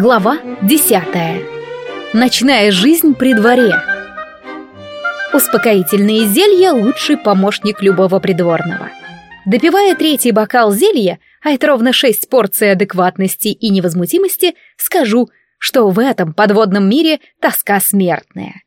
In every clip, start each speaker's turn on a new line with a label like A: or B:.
A: Глава десятая. Ночная жизнь при дворе. Успокоительные зелья – лучший помощник любого придворного. Допивая третий бокал зелья, а это ровно шесть порций адекватности и невозмутимости, скажу, что в этом подводном мире тоска смертная.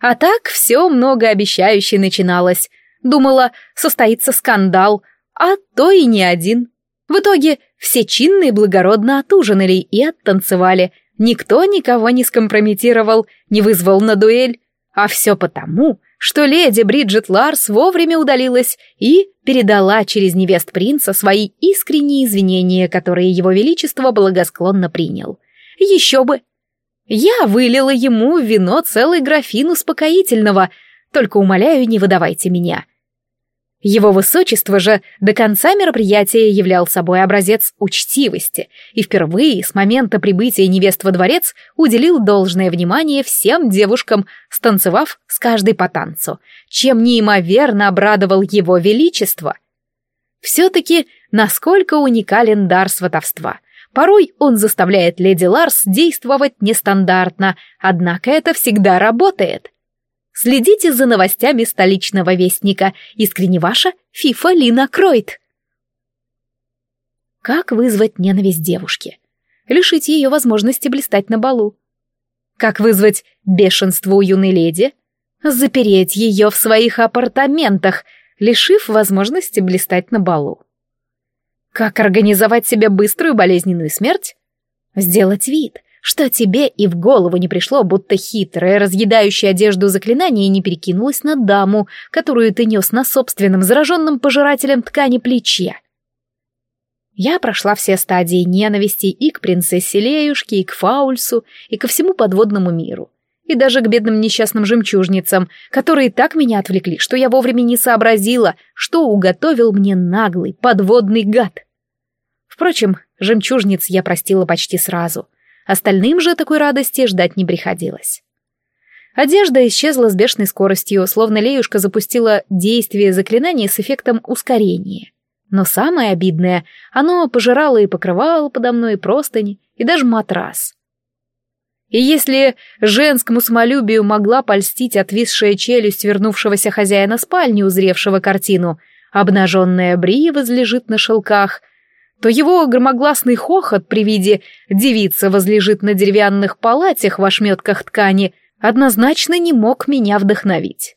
A: А так все многообещающе начиналось. Думала, состоится скандал, а то и не один. В итоге все чинно и благородно отужинали и оттанцевали. Никто никого не скомпрометировал, не вызвал на дуэль. А все потому, что леди Бриджит Ларс вовремя удалилась и передала через невест принца свои искренние извинения, которые его величество благосклонно принял. Еще бы! Я вылила ему вино целый графин успокоительного, только умоляю, не выдавайте меня. Его высочество же до конца мероприятия являл собой образец учтивости и впервые с момента прибытия невест во дворец уделил должное внимание всем девушкам, станцевав с каждой по танцу, чем неимоверно обрадовал его величество. Все-таки насколько уникален дар сватовства. Порой он заставляет леди Ларс действовать нестандартно, однако это всегда работает — Следите за новостями столичного вестника. Искренне ваша Фифа Лина Кройт. Как вызвать ненависть девушки? Лишить ее возможности блистать на балу. Как вызвать бешенство у юной леди? Запереть ее в своих апартаментах, лишив возможности блистать на балу. Как организовать себе быструю болезненную смерть? Сделать вид, что тебе и в голову не пришло, будто хитрое, разъедающее одежду заклинание не перекинулось на даму, которую ты нес на собственном зараженном пожирателем ткани плече. Я прошла все стадии ненависти и к принцессе Леюшке, и к Фаульсу, и ко всему подводному миру. И даже к бедным несчастным жемчужницам, которые так меня отвлекли, что я вовремя не сообразила, что уготовил мне наглый подводный гад. Впрочем, жемчужниц я простила почти сразу — Остальным же такой радости ждать не приходилось. Одежда исчезла с бешеной скоростью, словно Леюшка запустила действие заклинания с эффектом ускорения. Но самое обидное, оно пожирало и покрывало подо мной простыни, и даже матрас. И если женскому самолюбию могла польстить отвисшая челюсть вернувшегося хозяина спальни, узревшего картину, обнаженная Бри возлежит на шелках, то его громогласный хохот при виде девицы возлежит на деревянных палатях в ошметках ткани однозначно не мог меня вдохновить.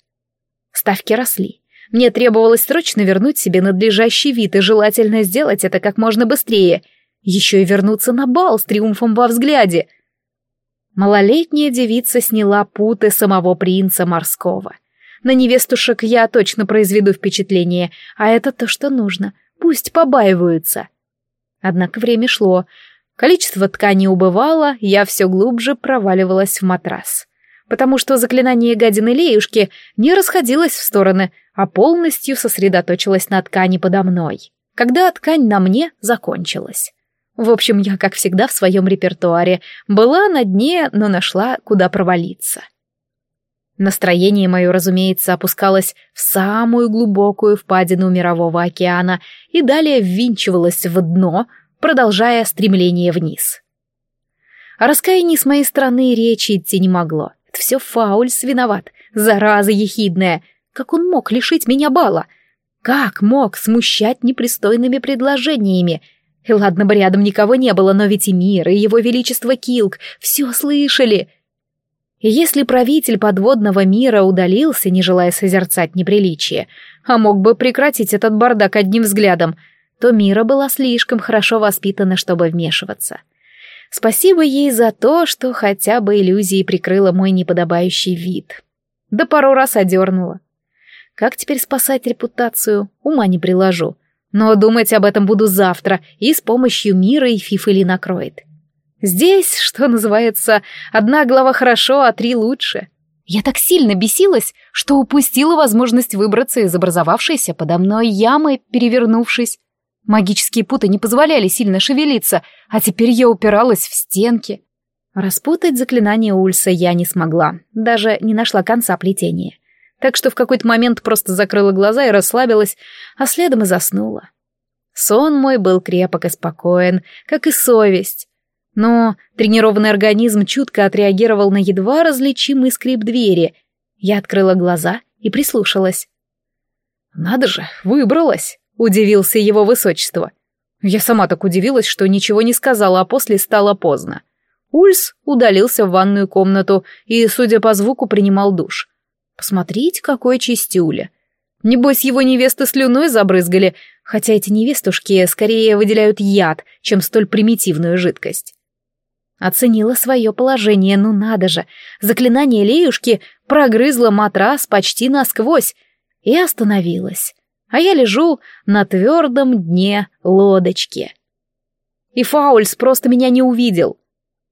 A: Ставки росли. Мне требовалось срочно вернуть себе надлежащий вид и желательно сделать это как можно быстрее. Еще и вернуться на бал с триумфом во взгляде. Малолетняя девица сняла путы самого принца морского. На невестушек я точно произведу впечатление, а это то, что нужно. Пусть побаиваются. Однако время шло. Количество ткани убывало, я все глубже проваливалась в матрас. Потому что заклинание гадины Леюшки не расходилось в стороны, а полностью сосредоточилось на ткани подо мной. Когда ткань на мне закончилась. В общем, я, как всегда, в своем репертуаре. Была на дне, но нашла, куда провалиться. Настроение мое, разумеется, опускалось в самую глубокую впадину мирового океана и далее ввинчивалось в дно, продолжая стремление вниз. О раскаянии с моей стороны речи идти не могло. Это все Фаульс виноват, зараза ехидная. Как он мог лишить меня бала? Как мог смущать непристойными предложениями? И ладно бы рядом никого не было, но ведь и мир, и его величество Килк все слышали — и если правитель подводного мира удалился, не желая созерцать неприличие, а мог бы прекратить этот бардак одним взглядом, то Мира была слишком хорошо воспитана, чтобы вмешиваться. Спасибо ей за то, что хотя бы иллюзией прикрыла мой неподобающий вид. Да пару раз одернула. Как теперь спасать репутацию, ума не приложу. Но думать об этом буду завтра и с помощью Мира и Фифы накроет. Здесь, что называется, одна глава хорошо, а три лучше. Я так сильно бесилась, что упустила возможность выбраться из образовавшейся подо мной ямы, перевернувшись. Магические путы не позволяли сильно шевелиться, а теперь я упиралась в стенки. Распутать заклинание Ульса я не смогла, даже не нашла конца плетения. Так что в какой-то момент просто закрыла глаза и расслабилась, а следом и заснула. Сон мой был крепок и спокоен, как и совесть. Но тренированный организм чутко отреагировал на едва различимый скрип двери. Я открыла глаза и прислушалась. «Надо же, выбралась!» — удивился его высочество. Я сама так удивилась, что ничего не сказала, а после стало поздно. Ульс удалился в ванную комнату и, судя по звуку, принимал душ. Посмотрите, какой чистюля. Небось, его невесты слюной забрызгали, хотя эти невестушки скорее выделяют яд, чем столь примитивную жидкость. Оценила свое положение, ну надо же. Заклинание Леюшки прогрызло матрас почти насквозь и остановилась. А я лежу на твердом дне лодочки. И Фаульс просто меня не увидел.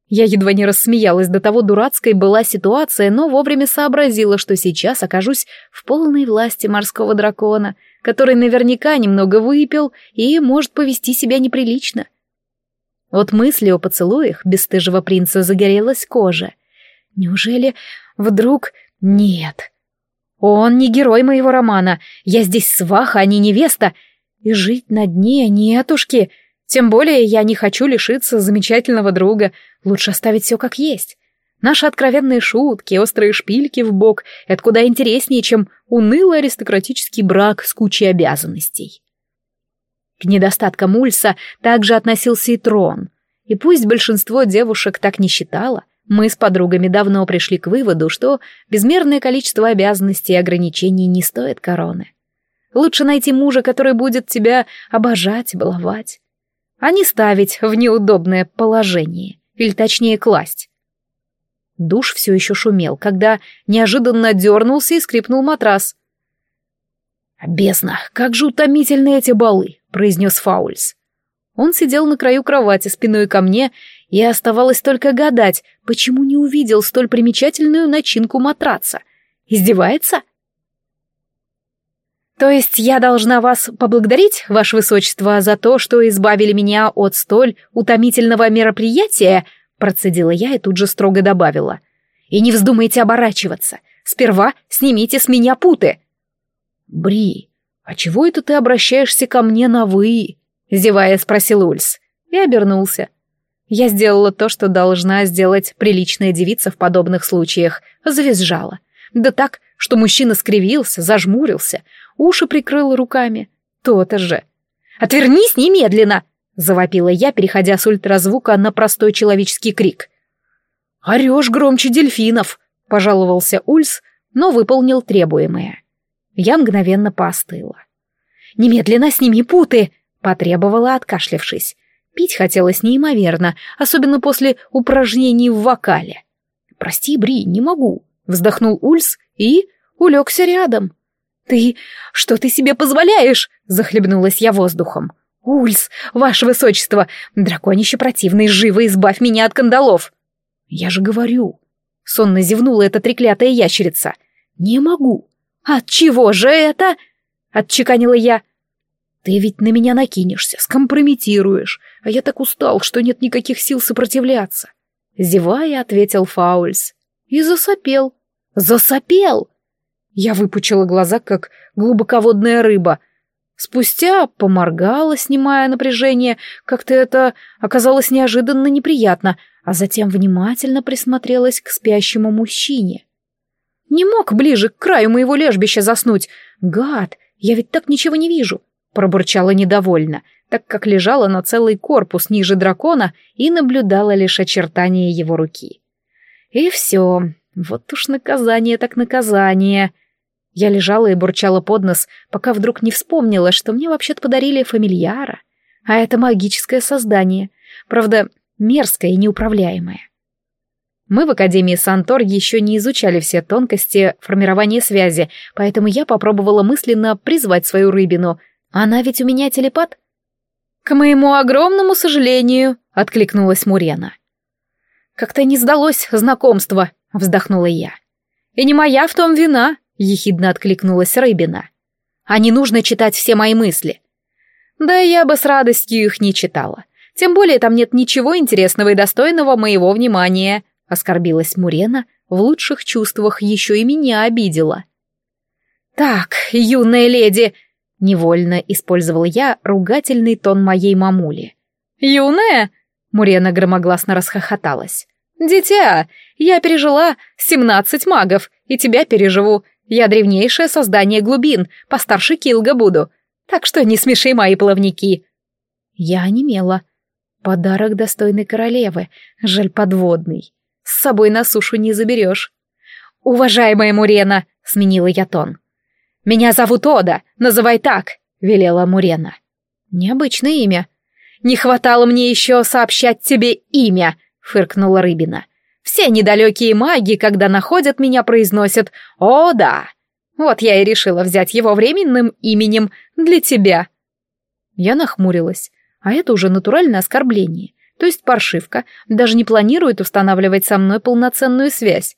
A: Я едва не рассмеялась, до того дурацкой была ситуация, но вовремя сообразила, что сейчас окажусь в полной власти морского дракона, который наверняка немного выпил и может повести себя неприлично. Вот мысли о поцелуях бесстыжего принца загорелась кожа. Неужели вдруг... Нет. Он не герой моего романа. Я здесь сваха, а не невеста. И жить на дне нетушки. Тем более я не хочу лишиться замечательного друга. Лучше оставить все как есть. Наши откровенные шутки, острые шпильки в бок — это куда интереснее, чем унылый аристократический брак с кучей обязанностей. К недостаткам Ульса также относился и трон. И пусть большинство девушек так не считало, мы с подругами давно пришли к выводу, что безмерное количество обязанностей и ограничений не стоит короны. Лучше найти мужа, который будет тебя обожать, баловать а не ставить в неудобное положение, или точнее класть. Душ все еще шумел, когда неожиданно дернулся и скрипнул матрас. «Бездна, как же утомительны эти балы!» — произнес Фаульс. Он сидел на краю кровати спиной ко мне, и оставалось только гадать, почему не увидел столь примечательную начинку матраца. Издевается? «То есть я должна вас поблагодарить, ваше высочество, за то, что избавили меня от столь утомительного мероприятия?» Процедила я и тут же строго добавила. «И не вздумайте оборачиваться. Сперва снимите с меня путы». «Бри, а чего это ты обращаешься ко мне на «вы»?» Зевая, спросил Ульс. И обернулся. Я сделала то, что должна сделать приличная девица в подобных случаях. Завизжала. Да так, что мужчина скривился, зажмурился, уши прикрыл руками. То-то же. «Отвернись немедленно!» — завопила я, переходя с ультразвука на простой человеческий крик. «Орешь громче дельфинов!» — пожаловался Ульс, но выполнил требуемое. Я мгновенно поостыла. «Немедленно сними путы!» — потребовала, откашлившись. Пить хотелось неимоверно, особенно после упражнений в вокале. «Прости, Бри, не могу», — вздохнул Ульс и улегся рядом. «Ты... что ты себе позволяешь?» — захлебнулась я воздухом. «Ульс, ваше высочество, драконище противный, живо избавь меня от кандалов!» «Я же говорю!» — сонно зевнула эта треклятая ящерица. «Не могу!» «От чего же это?» — отчеканила я. «Ты ведь на меня накинешься, скомпрометируешь, а я так устал, что нет никаких сил сопротивляться!» Зевая, ответил Фаульс. И засопел. «Засопел!» Я выпучила глаза, как глубоководная рыба. Спустя поморгала, снимая напряжение, как-то это оказалось неожиданно неприятно, а затем внимательно присмотрелась к спящему мужчине. Не мог ближе к краю моего лежбища заснуть. Гад, я ведь так ничего не вижу, пробурчала недовольно, так как лежала на целый корпус ниже дракона и наблюдала лишь очертания его руки. И все, вот уж наказание так наказание. Я лежала и бурчала под нос, пока вдруг не вспомнила, что мне вообще-то подарили фамильяра. А это магическое создание. Правда, мерзкое и неуправляемое. Мы в Академии Сантор еще не изучали все тонкости формирования связи, поэтому я попробовала мысленно призвать свою рыбину. Она ведь у меня телепат. «К моему огромному сожалению», — откликнулась Мурена. «Как-то не сдалось знакомство», — вздохнула я. «И не моя в том вина», — ехидно откликнулась Рыбина. «А не нужно читать все мои мысли». «Да я бы с радостью их не читала. Тем более там нет ничего интересного и достойного моего внимания», — оскорбилась Мурена, в лучших чувствах еще и меня обидела. «Так, юная леди», — невольно использовала я ругательный тон моей мамули. «Юная? Мурена громогласно расхохоталась. «Дитя, я пережила семнадцать магов, и тебя переживу. Я древнейшее создание глубин, постарше Килга буду. Так что не смеши мои плавники». Я онемела. Подарок достойной королевы, жаль подводный. С собой на сушу не заберешь. «Уважаемая Мурена», — сменила я тон. «Меня зовут Ода, называй так», — велела Мурена. «Необычное имя». «Не хватало мне еще сообщать тебе имя», — фыркнула Рыбина. «Все недалекие маги, когда находят меня, произносят «О, да». Вот я и решила взять его временным именем для тебя». Я нахмурилась, а это уже натуральное оскорбление. То есть паршивка даже не планирует устанавливать со мной полноценную связь.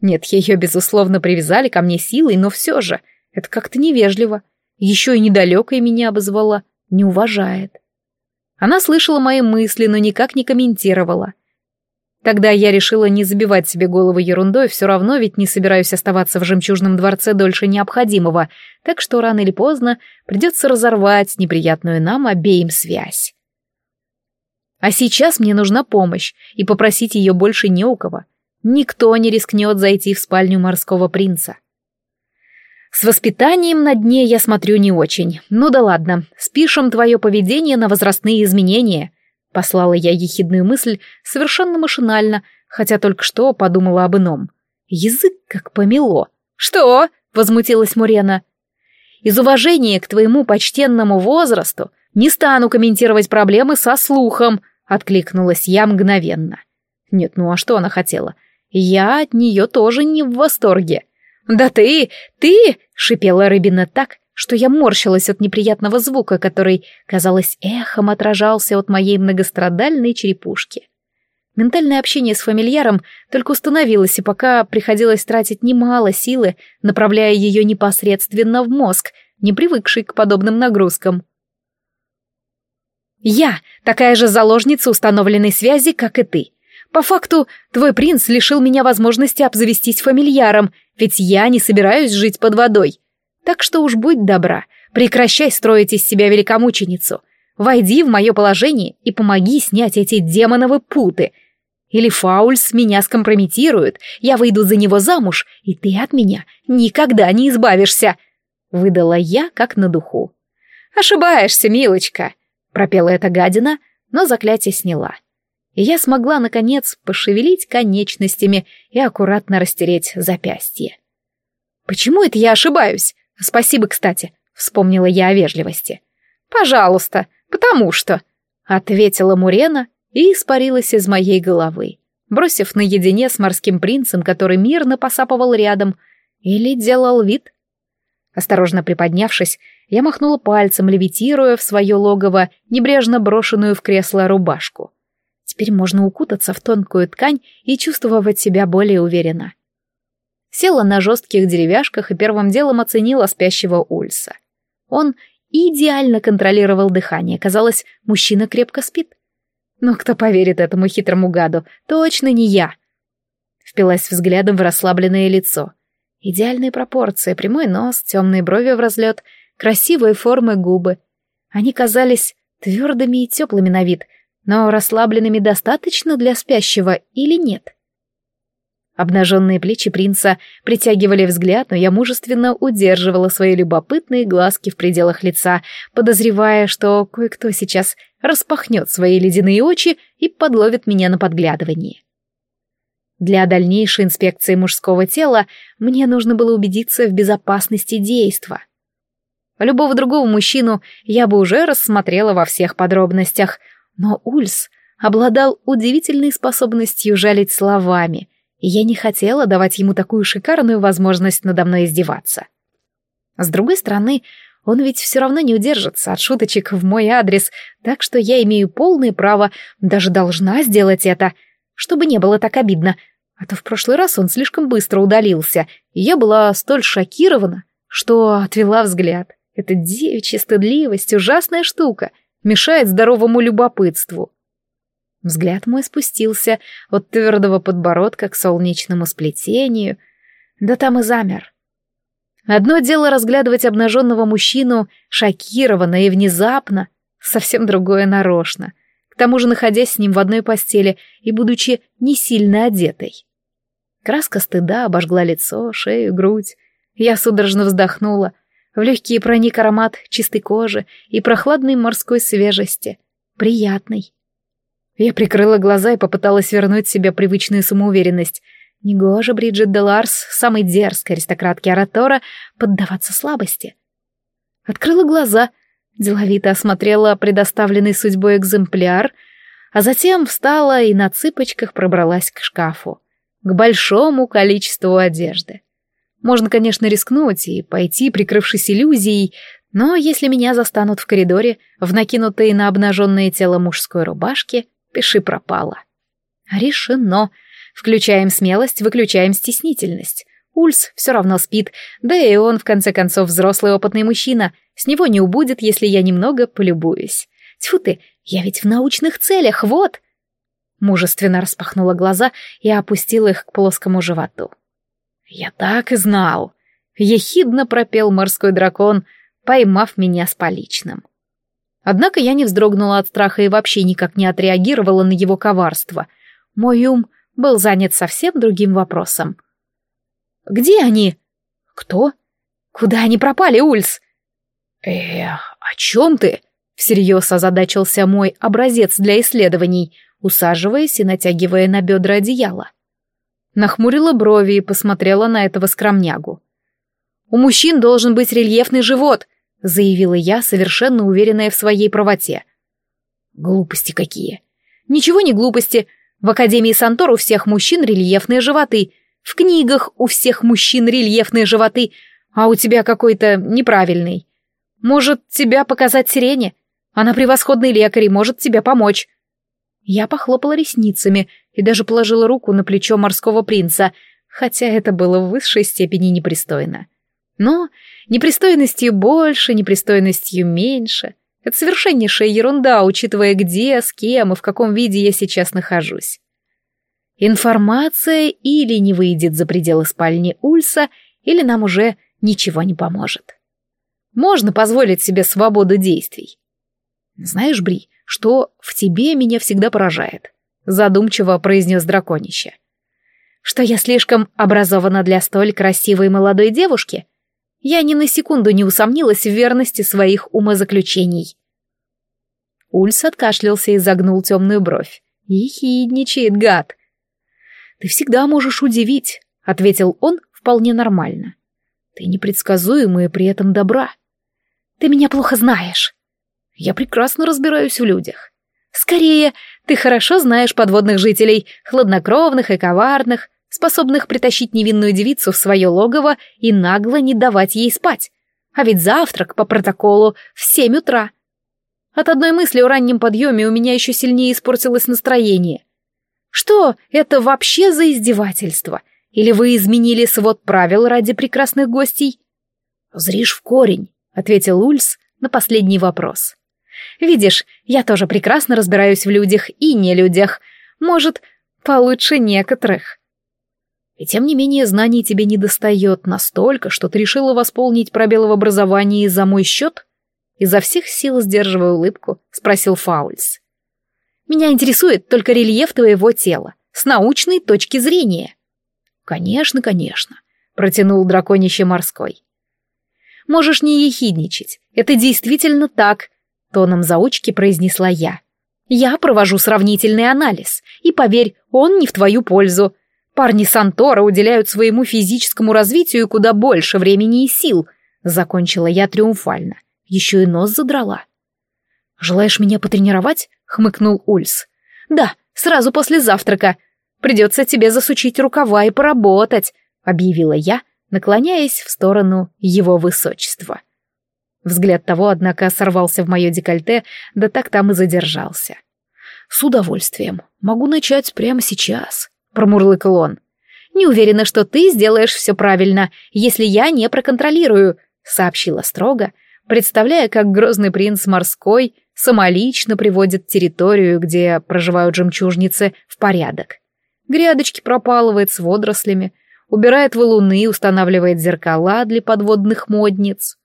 A: Нет, ее, безусловно, привязали ко мне силой, но все же, это как-то невежливо. Еще и недалекой меня обозвала, не уважает. Она слышала мои мысли, но никак не комментировала. Тогда я решила не забивать себе голову ерундой, все равно ведь не собираюсь оставаться в жемчужном дворце дольше необходимого, так что рано или поздно придется разорвать неприятную нам обеим связь. А сейчас мне нужна помощь, и попросить ее больше не у кого. Никто не рискнет зайти в спальню морского принца. С воспитанием на дне я смотрю не очень. Ну да ладно, спишем твое поведение на возрастные изменения. Послала я ехидную мысль совершенно машинально, хотя только что подумала об ином. Язык как помело. «Что?» — возмутилась Мурена. «Из уважения к твоему почтенному возрасту не стану комментировать проблемы со слухом», — откликнулась я мгновенно. Нет, ну а что она хотела? Я от нее тоже не в восторге. «Да ты, ты!» — шипела рыбина так, что я морщилась от неприятного звука, который, казалось, эхом отражался от моей многострадальной черепушки. Ментальное общение с фамильяром только установилось, и пока приходилось тратить немало силы, направляя ее непосредственно в мозг, не привыкший к подобным нагрузкам. «Я такая же заложница установленной связи, как и ты. По факту, твой принц лишил меня возможности обзавестись фамильяром, ведь я не собираюсь жить под водой. Так что уж будь добра, прекращай строить из себя великомученицу. Войди в мое положение и помоги снять эти демоновы путы. Или Фаульс меня скомпрометирует, я выйду за него замуж, и ты от меня никогда не избавишься. Выдала я, как на духу. «Ошибаешься, милочка», — пропела эта гадина, но заклятие сняла и я смогла, наконец, пошевелить конечностями и аккуратно растереть запястье. «Почему это я ошибаюсь? Спасибо, кстати», — вспомнила я о вежливости. «Пожалуйста, потому что», — ответила Мурена и испарилась из моей головы, бросив наедине с морским принцем, который мирно посапывал рядом или делал вид. Осторожно приподнявшись, я махнула пальцем, левитируя в свое логово небрежно брошенную в кресло рубашку. Теперь можно укутаться в тонкую ткань и чувствовать себя более уверенно. Села на жестких деревяшках и первым делом оценила спящего Ульса. Он идеально контролировал дыхание. Казалось, мужчина крепко спит. Но кто поверит этому хитрому гаду? Точно не я. Впилась взглядом в расслабленное лицо. Идеальные пропорции, прямой нос, темные брови в разлет, красивые формы губы. Они казались твердыми и теплыми на вид — но расслабленными достаточно для спящего или нет? Обнаженные плечи принца притягивали взгляд, но я мужественно удерживала свои любопытные глазки в пределах лица, подозревая, что кое-кто сейчас распахнет свои ледяные очи и подловит меня на подглядывание. Для дальнейшей инспекции мужского тела мне нужно было убедиться в безопасности действа. Любого другого мужчину я бы уже рассмотрела во всех подробностях, но Ульс обладал удивительной способностью жалить словами, и я не хотела давать ему такую шикарную возможность надо мной издеваться. С другой стороны, он ведь все равно не удержится от шуточек в мой адрес, так что я имею полное право, даже должна сделать это, чтобы не было так обидно, а то в прошлый раз он слишком быстро удалился, и я была столь шокирована, что отвела взгляд. Это девичья стыдливость — ужасная штука — мешает здоровому любопытству. Взгляд мой спустился от твердого подбородка к солнечному сплетению, да там и замер. Одно дело разглядывать обнаженного мужчину шокированно и внезапно, совсем другое нарочно. К тому же находясь с ним в одной постели и будучи не сильно одетой. Краска стыда обожгла лицо, шею, грудь. Я судорожно вздохнула. В легкие проник аромат чистой кожи и прохладной морской свежести. Приятный. Я прикрыла глаза и попыталась вернуть себе привычную самоуверенность. Негоже Бриджит Деларс, самой дерзкой аристократки Аратора, поддаваться слабости. Открыла глаза, деловито осмотрела предоставленный судьбой экземпляр, а затем встала и на цыпочках пробралась к шкафу, к большому количеству одежды. Можно, конечно, рискнуть и пойти, прикрывшись иллюзией, но если меня застанут в коридоре, в накинутой на обнаженное тело мужской рубашке, пиши пропало. Решено. Включаем смелость, выключаем стеснительность. Ульс все равно спит, да и он, в конце концов, взрослый опытный мужчина. С него не убудет, если я немного полюбуюсь. Тьфу ты, я ведь в научных целях, вот!» Мужественно распахнула глаза и опустила их к плоскому животу. «Я так и знал!» — ехидно пропел морской дракон, поймав меня с поличным. Однако я не вздрогнула от страха и вообще никак не отреагировала на его коварство. Мой ум был занят совсем другим вопросом. «Где они?» «Кто?» «Куда они пропали, Ульс?» «Эх, о чем ты?» — всерьез озадачился мой образец для исследований, усаживаясь и натягивая на бедра одеяло. Нахмурила брови и посмотрела на этого скромнягу. «У мужчин должен быть рельефный живот», — заявила я, совершенно уверенная в своей правоте. «Глупости какие!» «Ничего не глупости. В Академии Сантор у всех мужчин рельефные животы. В книгах у всех мужчин рельефные животы, а у тебя какой-то неправильный. Может, тебя показать сирене? Она превосходный лекарь и может тебе помочь». Я похлопала ресницами и даже положила руку на плечо морского принца, хотя это было в высшей степени непристойно. Но непристойностью больше, непристойностью меньше. Это совершеннейшая ерунда, учитывая где, с кем и в каком виде я сейчас нахожусь. Информация или не выйдет за пределы спальни Ульса, или нам уже ничего не поможет. Можно позволить себе свободу действий. Знаешь, Бри, что в тебе меня всегда поражает, задумчиво произнес драконище. Что я слишком образована для столь красивой молодой девушки? Я ни на секунду не усомнилась в верности своих умозаключений. Ульс откашлялся и загнул темную бровь. Ехидничает гад. «Ты всегда можешь удивить», — ответил он вполне нормально. «Ты непредсказуемая при этом добра. Ты меня плохо знаешь. Я прекрасно разбираюсь в людях. Скорее, ты хорошо знаешь подводных жителей, хладнокровных и коварных, способных притащить невинную девицу в свое логово и нагло не давать ей спать. А ведь завтрак по протоколу в семь утра. От одной мысли о раннем подъеме у меня еще сильнее испортилось настроение. Что это вообще за издевательство? Или вы изменили свод правил ради прекрасных гостей? Зришь в корень, ответил Ульс на последний вопрос. Видишь, я тоже прекрасно разбираюсь в людях и не людях. Может, получше некоторых. И тем не менее знаний тебе не достает настолько, что ты решила восполнить пробелы в образовании за мой счет? Изо всех сил сдерживая улыбку, спросил Фаульс. Меня интересует только рельеф твоего тела, с научной точки зрения. Конечно, конечно, протянул драконище морской. Можешь не ехидничать, это действительно так, тоном заучки произнесла я. Я провожу сравнительный анализ, и поверь, он не в твою пользу. Парни Сантора уделяют своему физическому развитию куда больше времени и сил, закончила я триумфально. Еще и нос задрала. «Желаешь меня потренировать?» — хмыкнул Ульс. «Да, сразу после завтрака. Придется тебе засучить рукава и поработать», — объявила я, наклоняясь в сторону его высочества. Взгляд того, однако, сорвался в мое декольте, да так там и задержался. «С удовольствием. Могу начать прямо сейчас», — промурлыкал он. «Не уверена, что ты сделаешь все правильно, если я не проконтролирую», — сообщила строго, представляя, как грозный принц морской самолично приводит территорию, где проживают жемчужницы, в порядок. Грядочки пропалывает с водорослями, убирает валуны, устанавливает зеркала для подводных модниц.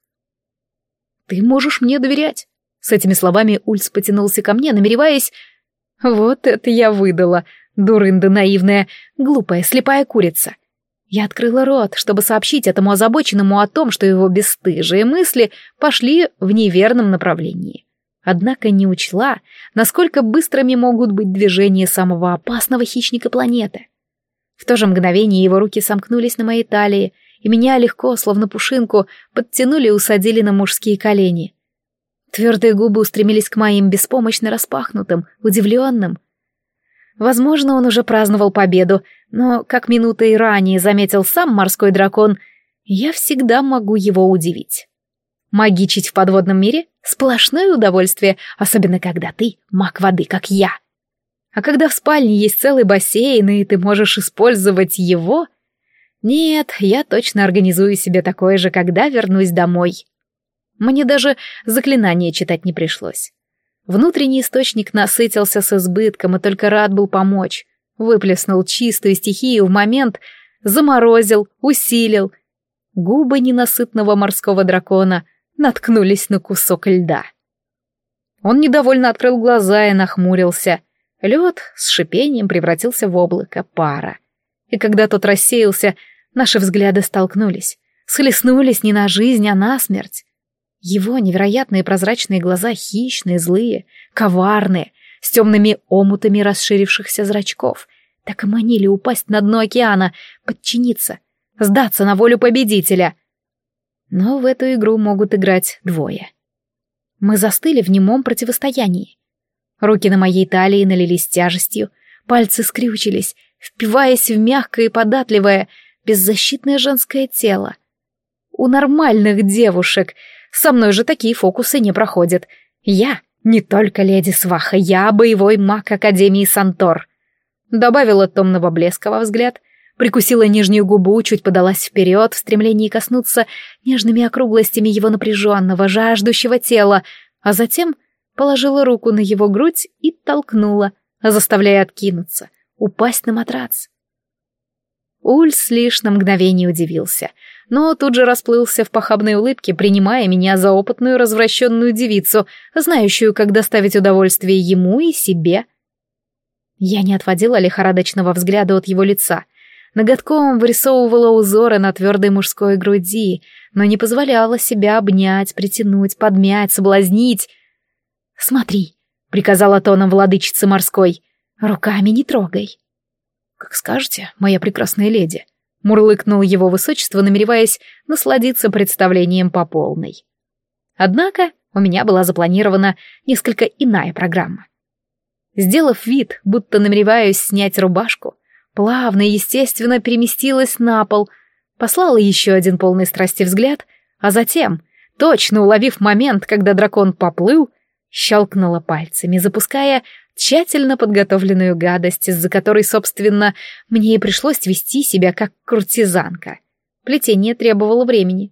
A: «Ты можешь мне доверять». С этими словами Ульс потянулся ко мне, намереваясь... Вот это я выдала, дурында наивная, глупая, слепая курица. Я открыла рот, чтобы сообщить этому озабоченному о том, что его бесстыжие мысли пошли в неверном направлении. Однако не учла, насколько быстрыми могут быть движения самого опасного хищника планеты. В то же мгновение его руки сомкнулись на моей талии, и меня легко, словно пушинку, подтянули и усадили на мужские колени. Твердые губы устремились к моим беспомощно распахнутым, удивленным. Возможно, он уже праздновал победу, но, как минутой ранее заметил сам морской дракон, я всегда могу его удивить. Магичить в подводном мире — сплошное удовольствие, особенно когда ты маг воды, как я. А когда в спальне есть целый бассейн, и ты можешь использовать его... Нет, я точно организую себе такое же, когда вернусь домой. Мне даже заклинание читать не пришлось. Внутренний источник насытился с избытком и только рад был помочь. Выплеснул чистую стихию в момент, заморозил, усилил. Губы ненасытного морского дракона наткнулись на кусок льда. Он недовольно открыл глаза и нахмурился. Лед с шипением превратился в облако пара. И когда тот рассеялся, наши взгляды столкнулись, схлестнулись не на жизнь, а на смерть. Его невероятные прозрачные глаза хищные, злые, коварные, с темными омутами расширившихся зрачков, так и манили упасть на дно океана, подчиниться, сдаться на волю победителя. Но в эту игру могут играть двое. Мы застыли в немом противостоянии. Руки на моей талии налились тяжестью, пальцы скрючились, впиваясь в мягкое и податливое, беззащитное женское тело. У нормальных девушек со мной же такие фокусы не проходят. Я не только леди Сваха, я боевой маг Академии Сантор. Добавила томного блеска во взгляд, прикусила нижнюю губу, чуть подалась вперед в стремлении коснуться нежными округлостями его напряженного, жаждущего тела, а затем положила руку на его грудь и толкнула, заставляя откинуться, упасть на матрац. Ульс лишь на мгновение удивился — но тут же расплылся в похабной улыбке, принимая меня за опытную развращенную девицу, знающую, как доставить удовольствие ему и себе. Я не отводила лихорадочного взгляда от его лица. Ноготком вырисовывала узоры на твердой мужской груди, но не позволяла себя обнять, притянуть, подмять, соблазнить. «Смотри», — приказала тоном владычицы морской, — «руками не трогай». «Как скажете, моя прекрасная леди», мурлыкнул его высочество, намереваясь насладиться представлением по полной. Однако у меня была запланирована несколько иная программа. Сделав вид, будто намереваюсь снять рубашку, плавно и естественно переместилась на пол, послала еще один полный страсти взгляд, а затем, точно уловив момент, когда дракон поплыл, щелкнула пальцами, запуская тщательно подготовленную гадость, из-за которой, собственно, мне и пришлось вести себя как куртизанка. Плетение требовало времени.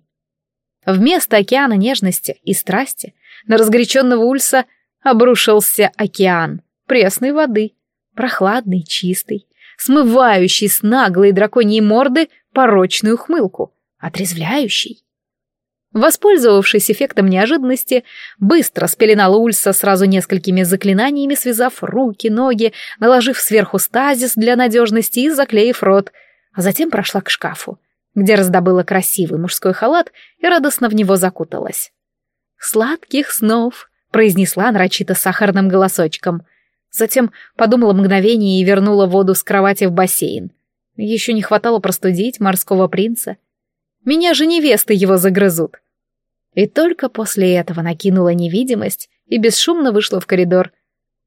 A: Вместо океана нежности и страсти на разгоряченного Ульса обрушился океан пресной воды, прохладный, чистый, смывающий с наглой драконьей морды порочную хмылку, отрезвляющий. Воспользовавшись эффектом неожиданности, быстро спеленала Ульса сразу несколькими заклинаниями, связав руки, ноги, наложив сверху стазис для надежности и заклеив рот, а затем прошла к шкафу, где раздобыла красивый мужской халат и радостно в него закуталась. «Сладких снов!» — произнесла нарочито сахарным голосочком. Затем подумала мгновение и вернула воду с кровати в бассейн. Еще не хватало простудить морского принца. Меня же невесты его загрызут. И только после этого накинула невидимость и бесшумно вышла в коридор.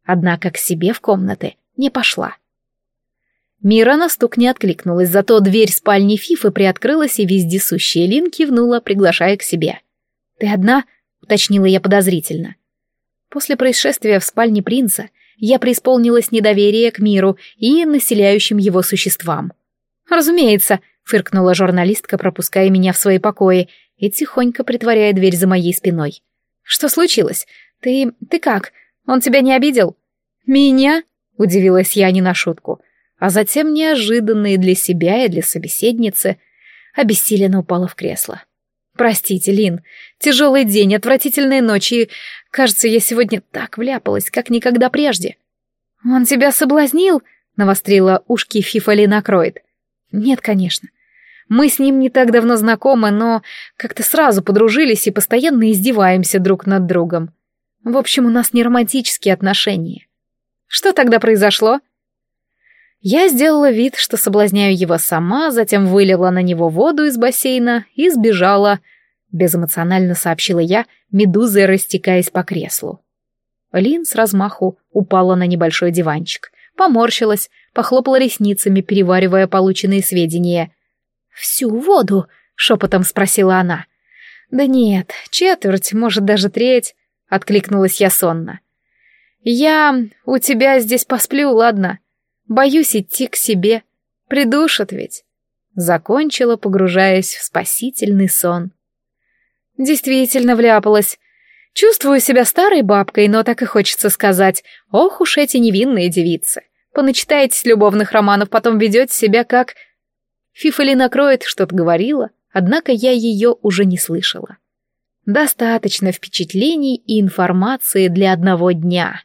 A: Однако к себе в комнаты не пошла. Мира на стук не откликнулась, зато дверь спальни Фифы приоткрылась, и вездесущая Лин кивнула, приглашая к себе. «Ты одна?» — уточнила я подозрительно. После происшествия в спальне принца я преисполнилась недоверия к миру и населяющим его существам. «Разумеется», — фыркнула журналистка, пропуская меня в свои покои и тихонько притворяя дверь за моей спиной. «Что случилось? Ты... ты как? Он тебя не обидел?» «Меня?» — удивилась я не на шутку. А затем неожиданно и для себя, и для собеседницы обессиленно упала в кресло. «Простите, Лин, тяжелый день, отвратительные ночи, и, кажется, я сегодня так вляпалась, как никогда прежде». «Он тебя соблазнил?» — навострила ушки Фифали накроет. «Нет, конечно. Мы с ним не так давно знакомы, но как-то сразу подружились и постоянно издеваемся друг над другом. В общем, у нас не романтические отношения. Что тогда произошло?» Я сделала вид, что соблазняю его сама, затем вылила на него воду из бассейна и сбежала, безэмоционально сообщила я, медузой растекаясь по креслу. Лин с размаху упала на небольшой диванчик, поморщилась, похлопала ресницами, переваривая полученные сведения. «Всю воду?» — шепотом спросила она. «Да нет, четверть, может, даже треть», — откликнулась я сонно. «Я у тебя здесь посплю, ладно? Боюсь идти к себе. Придушат ведь». Закончила, погружаясь в спасительный сон. Действительно вляпалась. Чувствую себя старой бабкой, но так и хочется сказать, ох уж эти невинные девицы. Поначитаетесь любовных романов, потом ведете себя как... Фифали накроет, что-то говорила, однако я ее уже не слышала. Достаточно впечатлений и информации для одного дня.